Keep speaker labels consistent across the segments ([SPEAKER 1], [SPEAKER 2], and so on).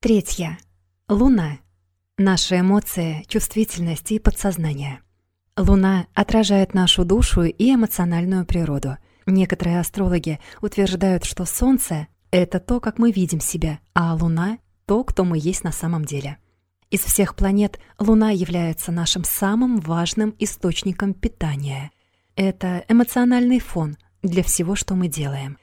[SPEAKER 1] Третье. Луна. Наши эмоции, чувствительность и подсознание. Луна отражает нашу душу и эмоциональную природу. Некоторые астрологи утверждают, что Солнце — это то, как мы видим себя, а Луна — то, кто мы есть на самом деле. Из всех планет Луна является нашим самым важным источником питания. Это эмоциональный фон для всего, что мы делаем.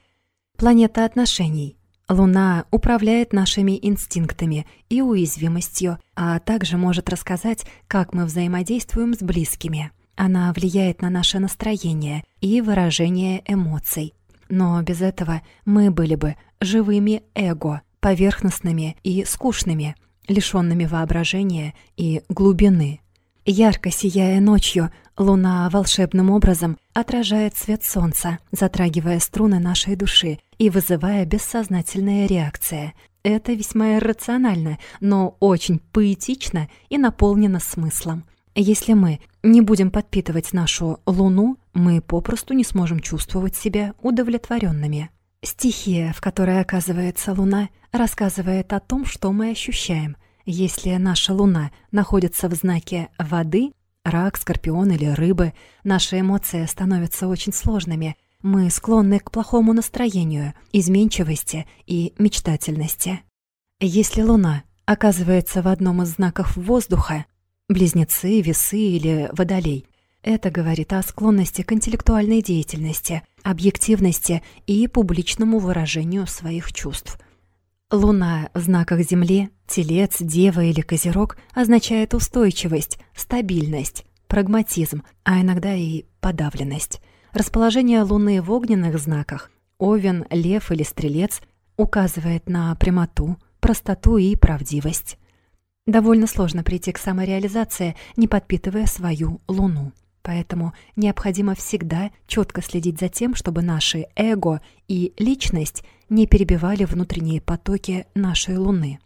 [SPEAKER 1] Планета отношений — Луна управляет нашими инстинктами и уязвимостью, а также может рассказать, как мы взаимодействуем с близкими. Она влияет на наше настроение и выражение эмоций. Но без этого мы были бы живыми эго, поверхностными и скучными, лишёнными воображения и глубины. Ярко сияя ночью, луна волшебным образом отражает свет солнца, затрагивая струны нашей души и вызывая бессознательные реакции. Это весьма иррационально, но очень поэтично и наполнено смыслом. Если мы не будем подпитывать нашу луну, мы попросту не сможем чувствовать себя удовлетворенными. Стихия, в которой оказывается луна, рассказывает о том, что мы ощущаем – если наша Луна находится в знаке воды, рак, скорпион или рыбы, наши эмоции становятся очень сложными. Мы склонны к плохому настроению, изменчивости и мечтательности. Если Луна оказывается в одном из знаков воздуха, близнецы, весы или водолей, это говорит о склонности к интеллектуальной деятельности, объективности и публичному выражению своих чувств. Луна в знаках Земли, Телец, Дева или Козерог означает устойчивость, стабильность, прагматизм, а иногда и подавленность. Расположение Луны в огненных знаках Овен, Лев или Стрелец указывает на прямоту, простоту и правдивость. Довольно сложно прийти к самореализации, не подпитывая свою Луну. Поэтому необходимо всегда четко следить за тем, чтобы наши эго и личность не перебивали внутренние потоки нашей Луны.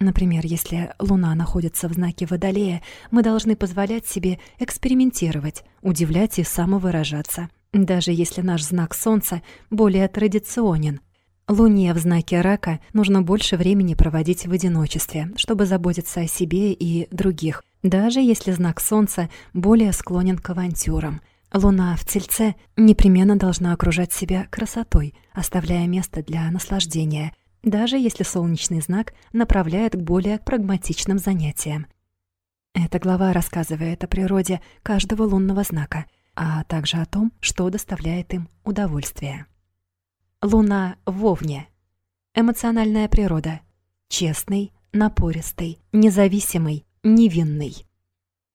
[SPEAKER 1] Например, если Луна находится в знаке Водолея, мы должны позволять себе экспериментировать, удивлять и самовыражаться, даже если наш знак Солнца более традиционен. Луне в знаке Рака нужно больше времени проводить в одиночестве, чтобы заботиться о себе и других – даже если знак Солнца более склонен к авантюрам. Луна в Тельце непременно должна окружать себя красотой, оставляя место для наслаждения, даже если солнечный знак направляет к более прагматичным занятиям. Эта глава рассказывает о природе каждого лунного знака, а также о том, что доставляет им удовольствие. Луна в Овне. Эмоциональная природа. Честный, напористый, независимый, невинный.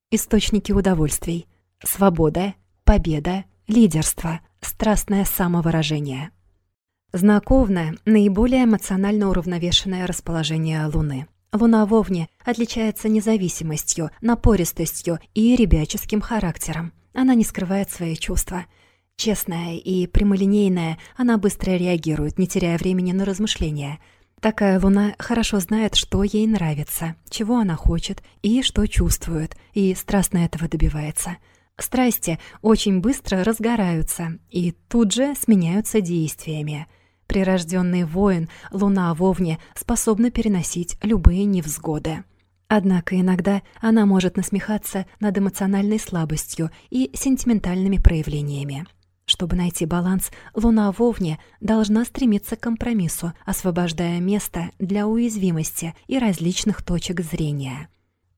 [SPEAKER 1] Источники удовольствий. Свобода, победа, лидерство, страстное самовыражение. Знаковное, наиболее эмоционально уравновешенное расположение Луны. Луна в Овне отличается независимостью, напористостью и ребяческим характером. Она не скрывает свои чувства. Честная и прямолинейная, она быстро реагирует, не теряя времени на размышления – Такая луна хорошо знает, что ей нравится, чего она хочет и что чувствует, и страстно этого добивается. Страсти очень быстро разгораются и тут же сменяются действиями. Прирожденный воин, луна в Овне, способна переносить любые невзгоды. Однако иногда она может насмехаться над эмоциональной слабостью и сентиментальными проявлениями. Чтобы найти баланс, Луна в Овне должна стремиться к компромиссу, освобождая место для уязвимости и различных точек зрения.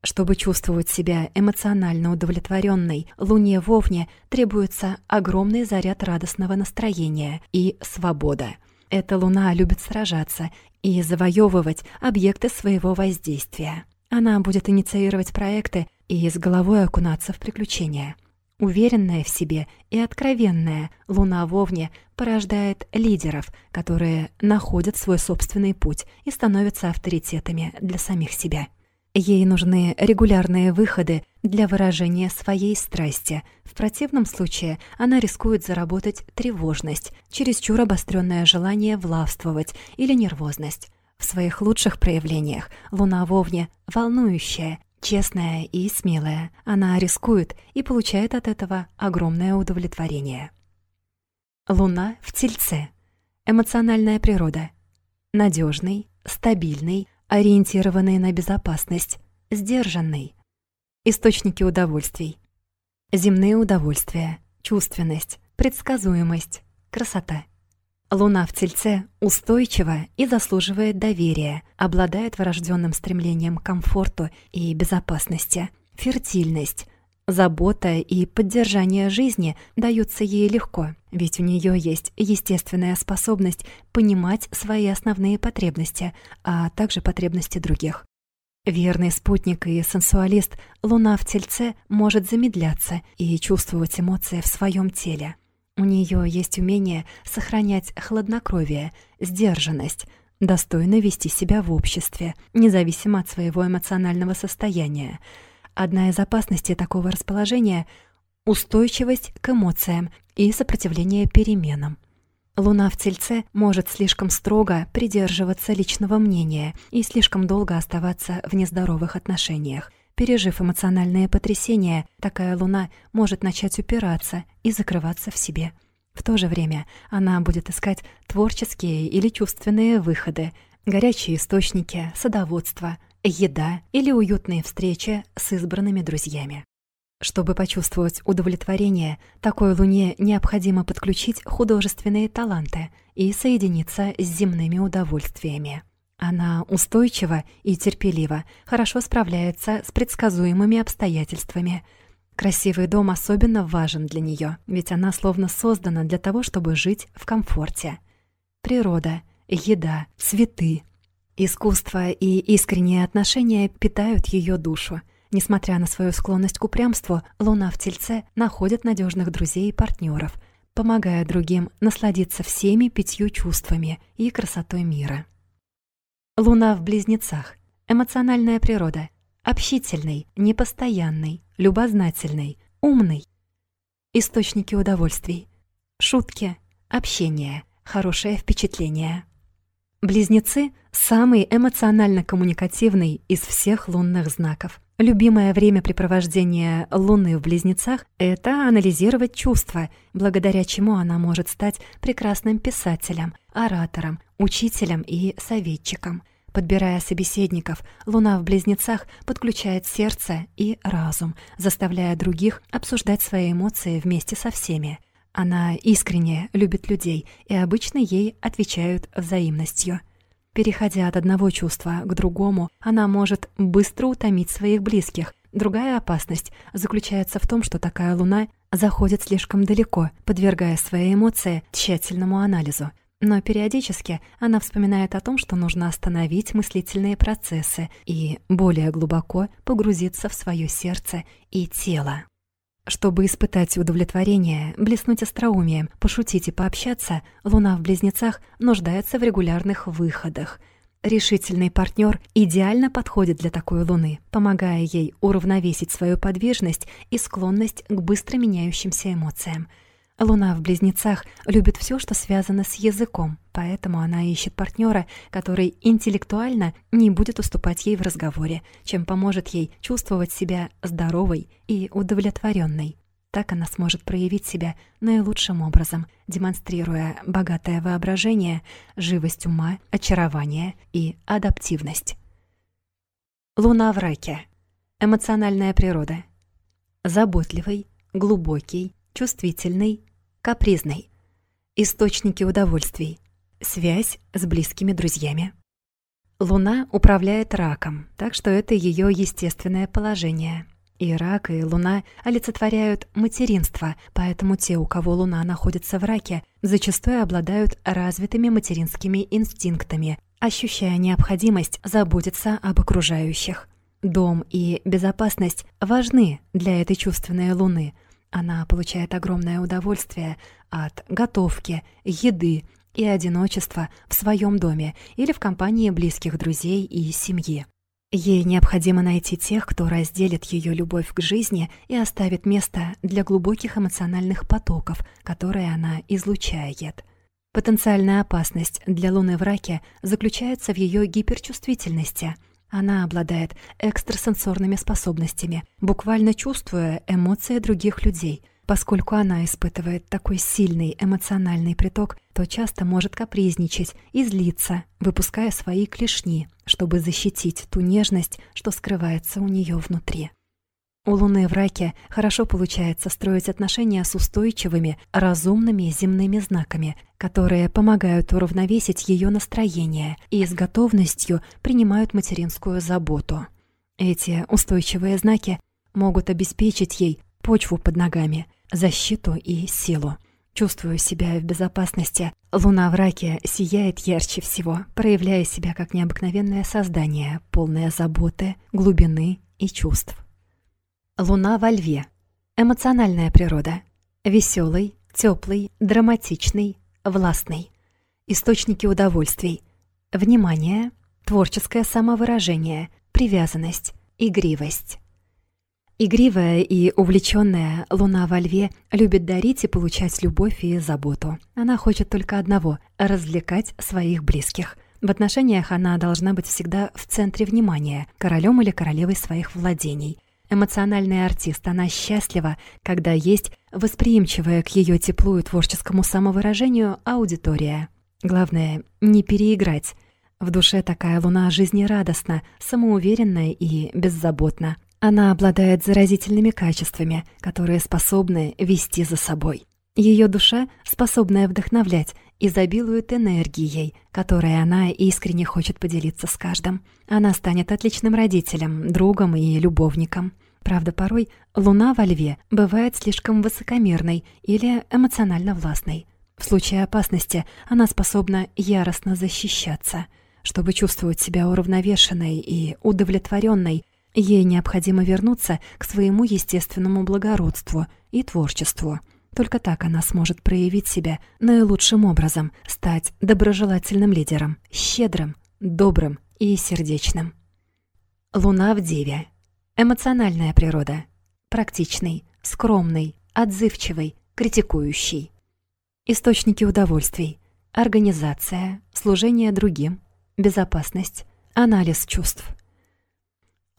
[SPEAKER 1] Чтобы чувствовать себя эмоционально удовлетворенной, Луне в Овне требуется огромный заряд радостного настроения и свобода. Эта Луна любит сражаться и завоевывать объекты своего воздействия. Она будет инициировать проекты и с головой окунаться в приключения – Уверенная в себе и откровенная Луна в Овне порождает лидеров, которые находят свой собственный путь и становятся авторитетами для самих себя. Ей нужны регулярные выходы для выражения своей страсти. В противном случае она рискует заработать тревожность, чересчур обостренное желание властвовать или нервозность. В своих лучших проявлениях Луна в Овне волнующая, Честная и смелая, она рискует и получает от этого огромное удовлетворение. Луна в Тельце. Эмоциональная природа. Надежный, стабильный, ориентированный на безопасность, сдержанный. Источники удовольствий. Земные удовольствия, чувственность, предсказуемость, красота. Луна в Тельце устойчива и заслуживает доверия, обладает врожденным стремлением к комфорту и безопасности, фертильность, Забота и поддержание жизни даются ей легко, ведь у нее есть естественная способность понимать свои основные потребности, а также потребности других. Верный спутник и сенсуалист Луна в Тельце может замедляться и чувствовать эмоции в своем теле. У нее есть умение сохранять хладнокровие, сдержанность, достойно вести себя в обществе, независимо от своего эмоционального состояния – Одна из опасностей такого расположения — устойчивость к эмоциям и сопротивление переменам. Луна в Тельце может слишком строго придерживаться личного мнения и слишком долго оставаться в нездоровых отношениях. Пережив эмоциональные потрясения, такая Луна может начать упираться и закрываться в себе. В то же время она будет искать творческие или чувственные выходы, горячие источники, садоводство — еда или уютные встречи с избранными друзьями. Чтобы почувствовать удовлетворение, такой луне необходимо подключить художественные таланты и соединиться с земными удовольствиями. Она устойчива и терпелива, хорошо справляется с предсказуемыми обстоятельствами. Красивый дом особенно важен для нее, ведь она словно создана для того, чтобы жить в комфорте. Природа, еда, цветы, Искусство и искренние отношения питают ее душу. Несмотря на свою склонность к упрямству, Луна в Тельце находит надежных друзей и партнеров, помогая другим насладиться всеми пятью чувствами и красотой мира. Луна в Близнецах. Эмоциональная природа. Общительный, непостоянный, любознательный, умный. Источники удовольствий. Шутки, общение, хорошее впечатление. Близнецы — самый эмоционально коммуникативный из всех лунных знаков. Любимое времяпрепровождение Луны в Близнецах — это анализировать чувства, благодаря чему она может стать прекрасным писателем, оратором, учителем и советчиком. Подбирая собеседников, Луна в Близнецах подключает сердце и разум, заставляя других обсуждать свои эмоции вместе со всеми — она искренне любит людей, и обычно ей отвечают взаимностью. Переходя от одного чувства к другому, она может быстро утомить своих близких. Другая опасность заключается в том, что такая луна заходит слишком далеко, подвергая свои эмоции тщательному анализу. Но периодически она вспоминает о том, что нужно остановить мыслительные процессы и более глубоко погрузиться в свое сердце и тело. Чтобы испытать удовлетворение, блеснуть остроумием, пошутить и пообщаться, Луна в Близнецах нуждается в регулярных выходах. Решительный партнер идеально подходит для такой Луны, помогая ей уравновесить свою подвижность и склонность к быстро меняющимся эмоциям – Луна в Близнецах любит все, что связано с языком, поэтому она ищет партнера, который интеллектуально не будет уступать ей в разговоре, чем поможет ей чувствовать себя здоровой и удовлетворенной. Так она сможет проявить себя наилучшим образом, демонстрируя богатое воображение, живость ума, очарование и адаптивность. Луна в раке. Эмоциональная природа. Заботливый, глубокий, чувствительный, капризной. Источники удовольствий. Связь с близкими друзьями. Луна управляет раком, так что это ее естественное положение. И рак, и луна олицетворяют материнство, поэтому те, у кого луна находится в раке, зачастую обладают развитыми материнскими инстинктами, ощущая необходимость заботиться об окружающих. Дом и безопасность важны для этой чувственной луны – она получает огромное удовольствие от готовки, еды и одиночества в своем доме или в компании близких друзей и семьи. Ей необходимо найти тех, кто разделит ее любовь к жизни и оставит место для глубоких эмоциональных потоков, которые она излучает. Потенциальная опасность для Луны в раке заключается в ее гиперчувствительности – она обладает экстрасенсорными способностями, буквально чувствуя эмоции других людей, Поскольку она испытывает такой сильный эмоциональный приток, то часто может капризничать и злиться, выпуская свои клешни, чтобы защитить ту нежность, что скрывается у нее внутри. У Луны в раке хорошо получается строить отношения с устойчивыми, разумными земными знаками, которые помогают уравновесить ее настроение и с готовностью принимают материнскую заботу. Эти устойчивые знаки могут обеспечить ей почву под ногами – защиту и силу. Чувствую себя в безопасности. Луна в раке сияет ярче всего, проявляя себя как необыкновенное создание, полное заботы, глубины и чувств. Луна во льве. Эмоциональная природа. Веселый, теплый, драматичный, властный. Источники удовольствий. Внимание, творческое самовыражение, привязанность, игривость. Игривая и увлеченная Луна во льве любит дарить и получать любовь и заботу. Она хочет только одного — развлекать своих близких. В отношениях она должна быть всегда в центре внимания, королем или королевой своих владений. Эмоциональный артист, она счастлива, когда есть восприимчивая к ее теплу и творческому самовыражению аудитория. Главное — не переиграть. В душе такая луна жизнерадостна, самоуверенна и беззаботна. Она обладает заразительными качествами, которые способны вести за собой. Ее душа, способная вдохновлять, изобилует энергией, которой она искренне хочет поделиться с каждым. Она станет отличным родителем, другом и любовником. Правда, порой луна во льве бывает слишком высокомерной или эмоционально властной. В случае опасности она способна яростно защищаться. Чтобы чувствовать себя уравновешенной и удовлетворенной, Ей необходимо вернуться к своему естественному благородству и творчеству. Только так она сможет проявить себя наилучшим образом, стать доброжелательным лидером, щедрым, добрым и сердечным. Луна в Деве. Эмоциональная природа. Практичный, скромный, отзывчивый, критикующий. Источники удовольствий. Организация, служение другим, безопасность, анализ чувств –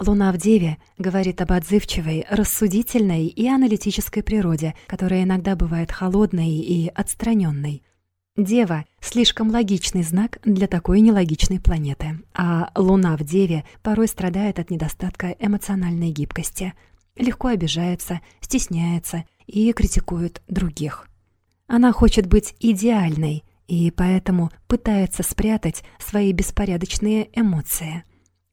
[SPEAKER 1] Луна в Деве говорит об отзывчивой, рассудительной и аналитической природе, которая иногда бывает холодной и отстраненной. Дева — слишком логичный знак для такой нелогичной планеты, а Луна в Деве порой страдает от недостатка эмоциональной гибкости, легко обижается, стесняется и критикует других. Она хочет быть идеальной и поэтому пытается спрятать свои беспорядочные эмоции —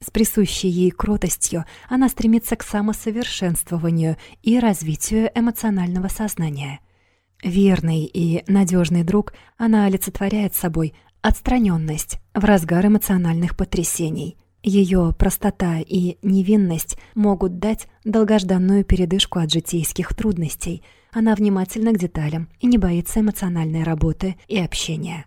[SPEAKER 1] с присущей ей кротостью она стремится к самосовершенствованию и развитию эмоционального сознания. Верный и надежный друг, она олицетворяет собой отстраненность в разгар эмоциональных потрясений. Ее простота и невинность могут дать долгожданную передышку от житейских трудностей. Она внимательна к деталям и не боится эмоциональной работы и общения.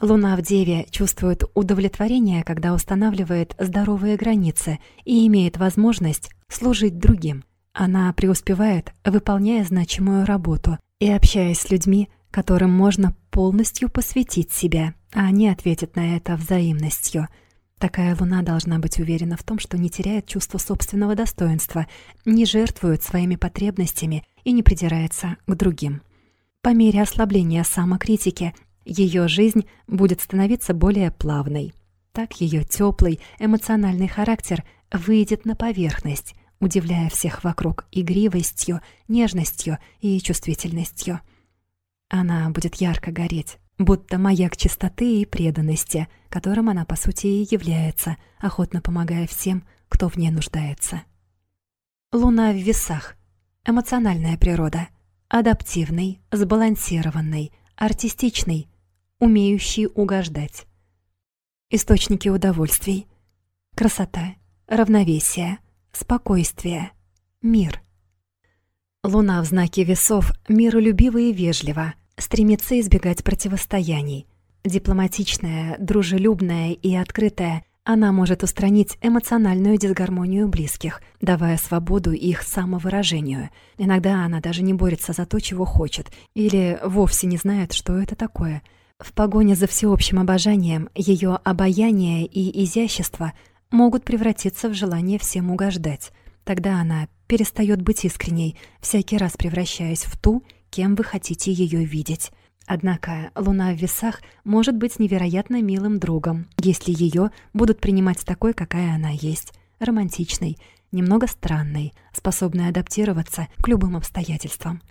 [SPEAKER 1] Луна в Деве чувствует удовлетворение, когда устанавливает здоровые границы и имеет возможность служить другим. Она преуспевает, выполняя значимую работу и общаясь с людьми, которым можно полностью посвятить себя, а они ответят на это взаимностью. Такая луна должна быть уверена в том, что не теряет чувство собственного достоинства, не жертвует своими потребностями и не придирается к другим. По мере ослабления самокритики ее жизнь будет становиться более плавной. Так ее теплый, эмоциональный характер выйдет на поверхность, удивляя всех вокруг игривостью, нежностью и чувствительностью. Она будет ярко гореть, будто маяк чистоты и преданности, которым она, по сути, и является, охотно помогая всем, кто в ней нуждается. Луна в весах. Эмоциональная природа. Адаптивный, сбалансированный, артистичный, умеющий угождать. Источники удовольствий. Красота, равновесие, спокойствие, мир. Луна в знаке весов миролюбива и вежлива, стремится избегать противостояний. Дипломатичная, дружелюбная и открытая, она может устранить эмоциональную дисгармонию близких, давая свободу их самовыражению. Иногда она даже не борется за то, чего хочет, или вовсе не знает, что это такое. В погоне за всеобщим обожанием ее обаяние и изящество могут превратиться в желание всем угождать. Тогда она перестает быть искренней, всякий раз превращаясь в ту, кем вы хотите ее видеть. Однако Луна в весах может быть невероятно милым другом, если ее будут принимать такой, какая она есть, романтичной, немного странной, способной адаптироваться к любым обстоятельствам.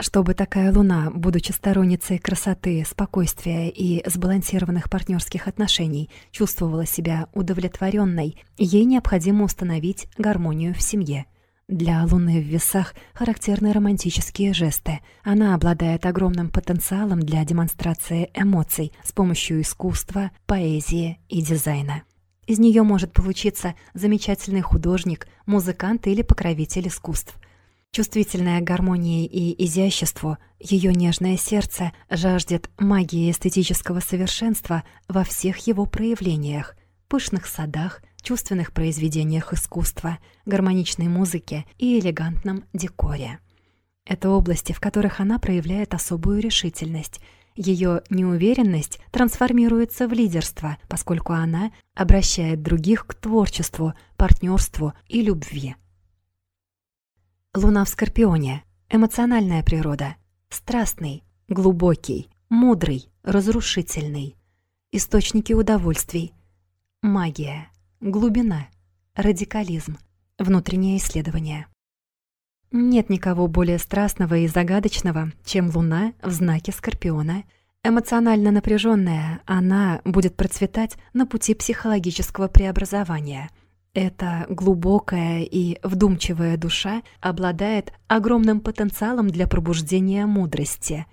[SPEAKER 1] Чтобы такая луна, будучи сторонницей красоты, спокойствия и сбалансированных партнерских отношений, чувствовала себя удовлетворенной, ей необходимо установить гармонию в семье. Для луны в весах характерны романтические жесты. Она обладает огромным потенциалом для демонстрации эмоций с помощью искусства, поэзии и дизайна. Из нее может получиться замечательный художник, музыкант или покровитель искусств – Чувствительная гармонии и изяществу, ее нежное сердце жаждет магии эстетического совершенства во всех его проявлениях, пышных садах, чувственных произведениях искусства, гармоничной музыке и элегантном декоре. Это области, в которых она проявляет особую решительность. Ее неуверенность трансформируется в лидерство, поскольку она обращает других к творчеству, партнерству и любви. Луна в Скорпионе. Эмоциональная природа. Страстный, глубокий, мудрый, разрушительный. Источники удовольствий. Магия. Глубина. Радикализм. Внутреннее исследование. Нет никого более страстного и загадочного, чем Луна в знаке Скорпиона. Эмоционально напряженная, она будет процветать на пути психологического преобразования – эта глубокая и вдумчивая душа обладает огромным потенциалом для пробуждения мудрости.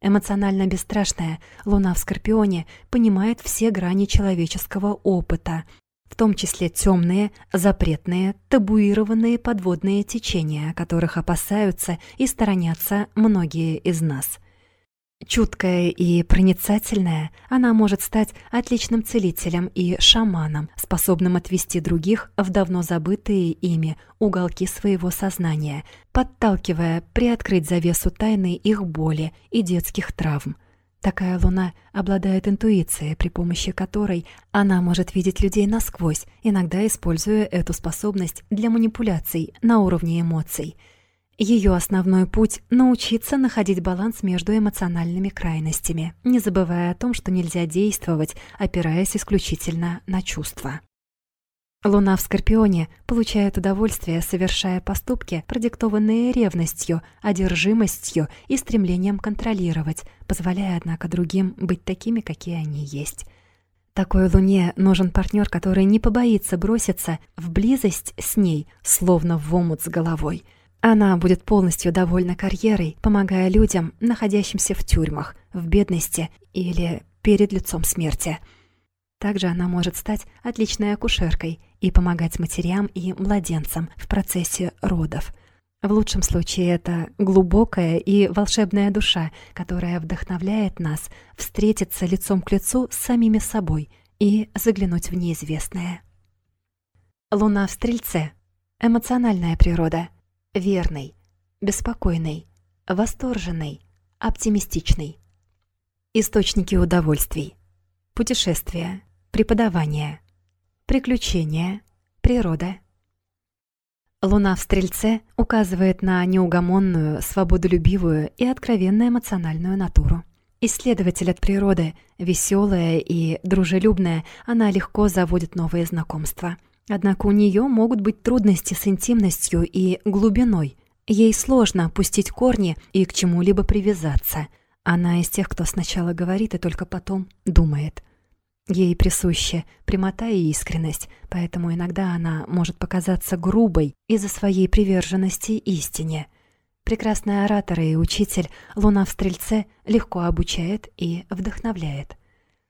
[SPEAKER 1] Эмоционально бесстрашная Луна в Скорпионе понимает все грани человеческого опыта, в том числе темные, запретные, табуированные подводные течения, которых опасаются и сторонятся многие из нас. Чуткая и проницательная, она может стать отличным целителем и шаманом, способным отвести других в давно забытые ими уголки своего сознания, подталкивая приоткрыть завесу тайны их боли и детских травм. Такая луна обладает интуицией, при помощи которой она может видеть людей насквозь, иногда используя эту способность для манипуляций на уровне эмоций – ее основной путь — научиться находить баланс между эмоциональными крайностями, не забывая о том, что нельзя действовать, опираясь исключительно на чувства. Луна в Скорпионе получает удовольствие, совершая поступки, продиктованные ревностью, одержимостью и стремлением контролировать, позволяя, однако, другим быть такими, какие они есть. Такой Луне нужен партнер, который не побоится броситься в близость с ней, словно в омут с головой — она будет полностью довольна карьерой, помогая людям, находящимся в тюрьмах, в бедности или перед лицом смерти. Также она может стать отличной акушеркой и помогать матерям и младенцам в процессе родов. В лучшем случае это глубокая и волшебная душа, которая вдохновляет нас встретиться лицом к лицу с самими собой и заглянуть в неизвестное. Луна в Стрельце. Эмоциональная природа — верный, беспокойный, восторженный, оптимистичный. Источники удовольствий. Путешествия, преподавание, приключения, природа. Луна в Стрельце указывает на неугомонную, свободолюбивую и откровенно эмоциональную натуру. Исследователь от природы, веселая и дружелюбная, она легко заводит новые знакомства – Однако у нее могут быть трудности с интимностью и глубиной. Ей сложно опустить корни и к чему-либо привязаться. Она из тех, кто сначала говорит и только потом думает. Ей присуща прямота и искренность, поэтому иногда она может показаться грубой из-за своей приверженности истине. Прекрасный оратор и учитель Луна в Стрельце легко обучает и вдохновляет.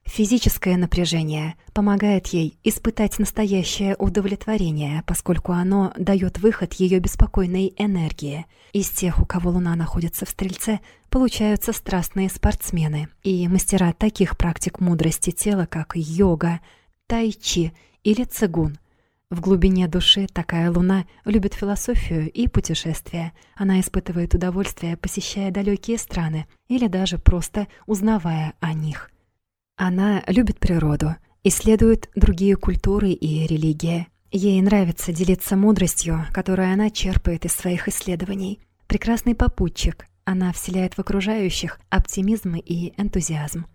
[SPEAKER 1] Физическое напряжение помогает ей испытать настоящее удовлетворение, поскольку оно дает выход ее беспокойной энергии. Из тех, у кого Луна находится в Стрельце, получаются страстные спортсмены и мастера таких практик мудрости тела, как йога, тайчи или цигун. В глубине души такая луна любит философию и путешествия. Она испытывает удовольствие, посещая далекие страны или даже просто узнавая о них. Она любит природу, исследует другие культуры и религии. Ей нравится делиться мудростью, которую она черпает из своих исследований. Прекрасный попутчик. Она вселяет в окружающих оптимизм и энтузиазм.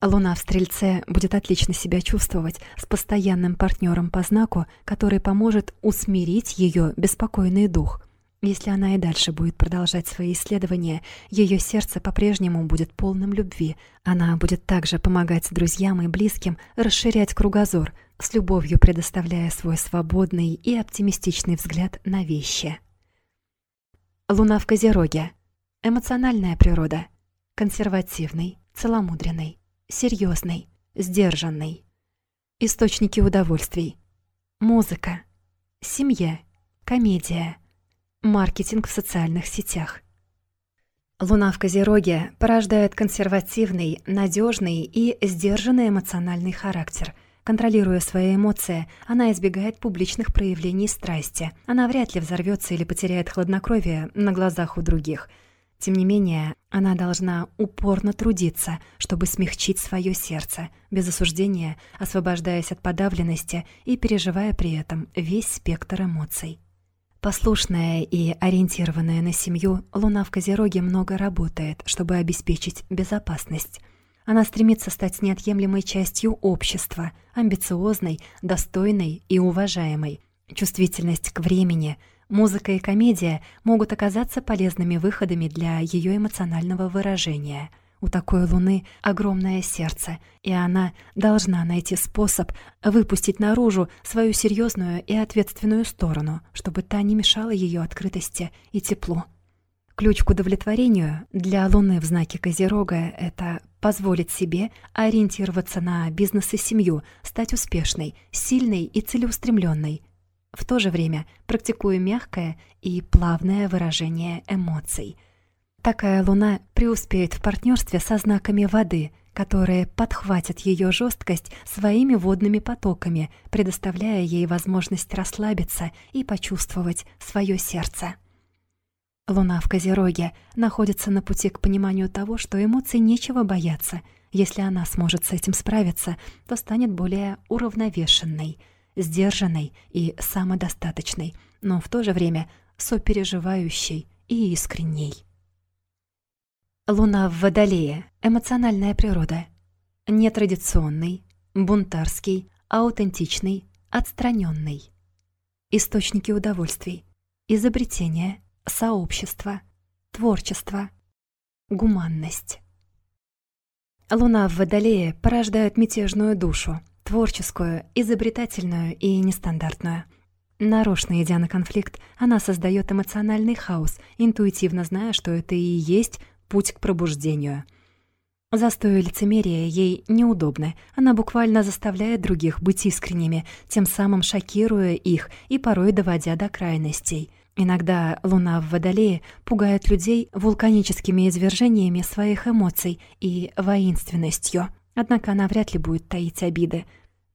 [SPEAKER 1] Луна в Стрельце будет отлично себя чувствовать с постоянным партнером по знаку, который поможет усмирить ее беспокойный дух. Если она и дальше будет продолжать свои исследования, ее сердце по-прежнему будет полным любви. Она будет также помогать друзьям и близким расширять кругозор, с любовью предоставляя свой свободный и оптимистичный взгляд на вещи. Луна в Козероге. Эмоциональная природа. Консервативный, целомудренный серьезный, сдержанный. Источники удовольствий. Музыка, семья, комедия, маркетинг в социальных сетях. Луна в Козероге порождает консервативный, надежный и сдержанный эмоциональный характер. Контролируя свои эмоции, она избегает публичных проявлений страсти. Она вряд ли взорвется или потеряет хладнокровие на глазах у других – тем не менее, она должна упорно трудиться, чтобы смягчить свое сердце, без осуждения, освобождаясь от подавленности и переживая при этом весь спектр эмоций. Послушная и ориентированная на семью, Луна в Козероге много работает, чтобы обеспечить безопасность. Она стремится стать неотъемлемой частью общества, амбициозной, достойной и уважаемой. Чувствительность к времени — Музыка и комедия могут оказаться полезными выходами для ее эмоционального выражения. У такой луны огромное сердце, и она должна найти способ выпустить наружу свою серьезную и ответственную сторону, чтобы та не мешала ее открытости и теплу. Ключ к удовлетворению для Луны в знаке Козерога — это позволить себе ориентироваться на бизнес и семью, стать успешной, сильной и целеустремленной, в то же время практикуя мягкое и плавное выражение эмоций. Такая луна преуспеет в партнерстве со знаками воды, которые подхватят ее жесткость своими водными потоками, предоставляя ей возможность расслабиться и почувствовать свое сердце. Луна в Козероге находится на пути к пониманию того, что эмоций нечего бояться. Если она сможет с этим справиться, то станет более уравновешенной — сдержанной и самодостаточной, но в то же время сопереживающей и искренней. Луна в Водолее. Эмоциональная природа. Нетрадиционный, бунтарский, аутентичный, отстраненный. Источники удовольствий. Изобретение, сообщество, творчество, гуманность. Луна в Водолее порождает мятежную душу, творческую, изобретательную и нестандартную. Нарочно идя на конфликт, она создает эмоциональный хаос, интуитивно зная, что это и есть путь к пробуждению. Застой и лицемерие ей неудобны. Она буквально заставляет других быть искренними, тем самым шокируя их и порой доводя до крайностей. Иногда луна в Водолее пугает людей вулканическими извержениями своих эмоций и воинственностью. Однако она вряд ли будет таить обиды.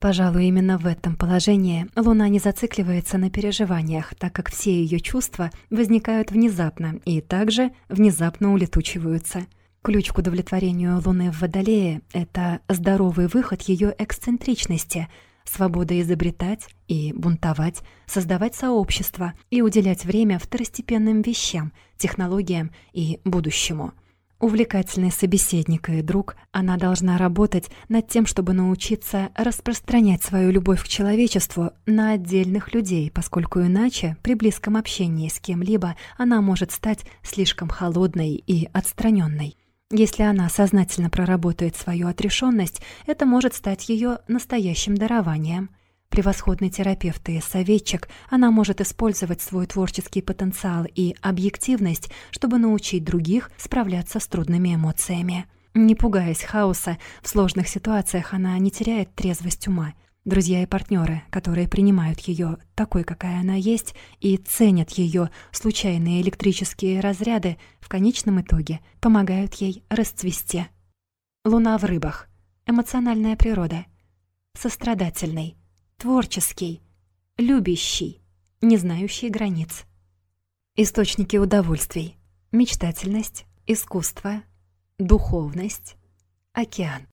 [SPEAKER 1] Пожалуй, именно в этом положении Луна не зацикливается на переживаниях, так как все ее чувства возникают внезапно и также внезапно улетучиваются. Ключ к удовлетворению Луны в Водолее — это здоровый выход ее эксцентричности, свобода изобретать и бунтовать, создавать сообщество и уделять время второстепенным вещам, технологиям и будущему — Увлекательный собеседник и друг, она должна работать над тем, чтобы научиться распространять свою любовь к человечеству на отдельных людей, поскольку иначе при близком общении с кем-либо она может стать слишком холодной и отстраненной. Если она сознательно проработает свою отрешенность, это может стать ее настоящим дарованием – Превосходный терапевт и советчик, она может использовать свой творческий потенциал и объективность, чтобы научить других справляться с трудными эмоциями. Не пугаясь хаоса, в сложных ситуациях она не теряет трезвость ума. Друзья и партнеры, которые принимают ее такой, какая она есть, и ценят ее случайные электрические разряды, в конечном итоге помогают ей расцвести. Луна в рыбах. Эмоциональная природа. Сострадательный творческий, любящий, не знающий границ. Источники удовольствий. Мечтательность, искусство, духовность, океан.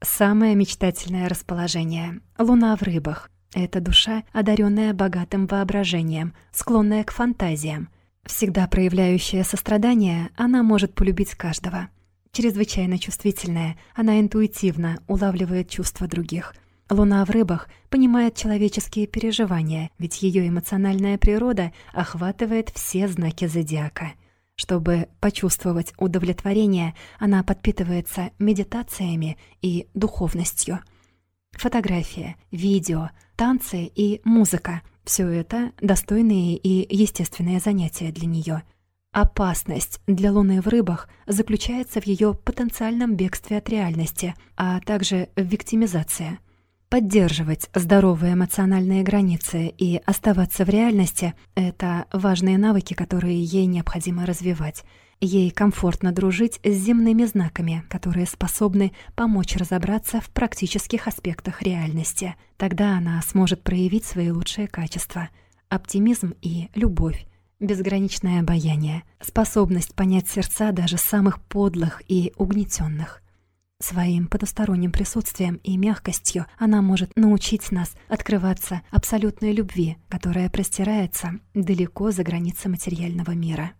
[SPEAKER 1] Самое мечтательное расположение — Луна в рыбах. Это душа, одаренная богатым воображением, склонная к фантазиям. Всегда проявляющая сострадание, она может полюбить каждого. Чрезвычайно чувствительная, она интуитивно улавливает чувства других. Луна в рыбах понимает человеческие переживания, ведь ее эмоциональная природа охватывает все знаки зодиака. Чтобы почувствовать удовлетворение, она подпитывается медитациями и духовностью. Фотография, видео, танцы и музыка — все это достойные и естественные занятия для нее — Опасность для Луны в рыбах заключается в ее потенциальном бегстве от реальности, а также в виктимизации. Поддерживать здоровые эмоциональные границы и оставаться в реальности — это важные навыки, которые ей необходимо развивать. Ей комфортно дружить с земными знаками, которые способны помочь разобраться в практических аспектах реальности. Тогда она сможет проявить свои лучшие качества — оптимизм и любовь, безграничное обаяние, способность понять сердца даже самых подлых и угнетенных. Своим потусторонним присутствием и мягкостью она может научить нас открываться абсолютной любви, которая простирается далеко за границы материального мира.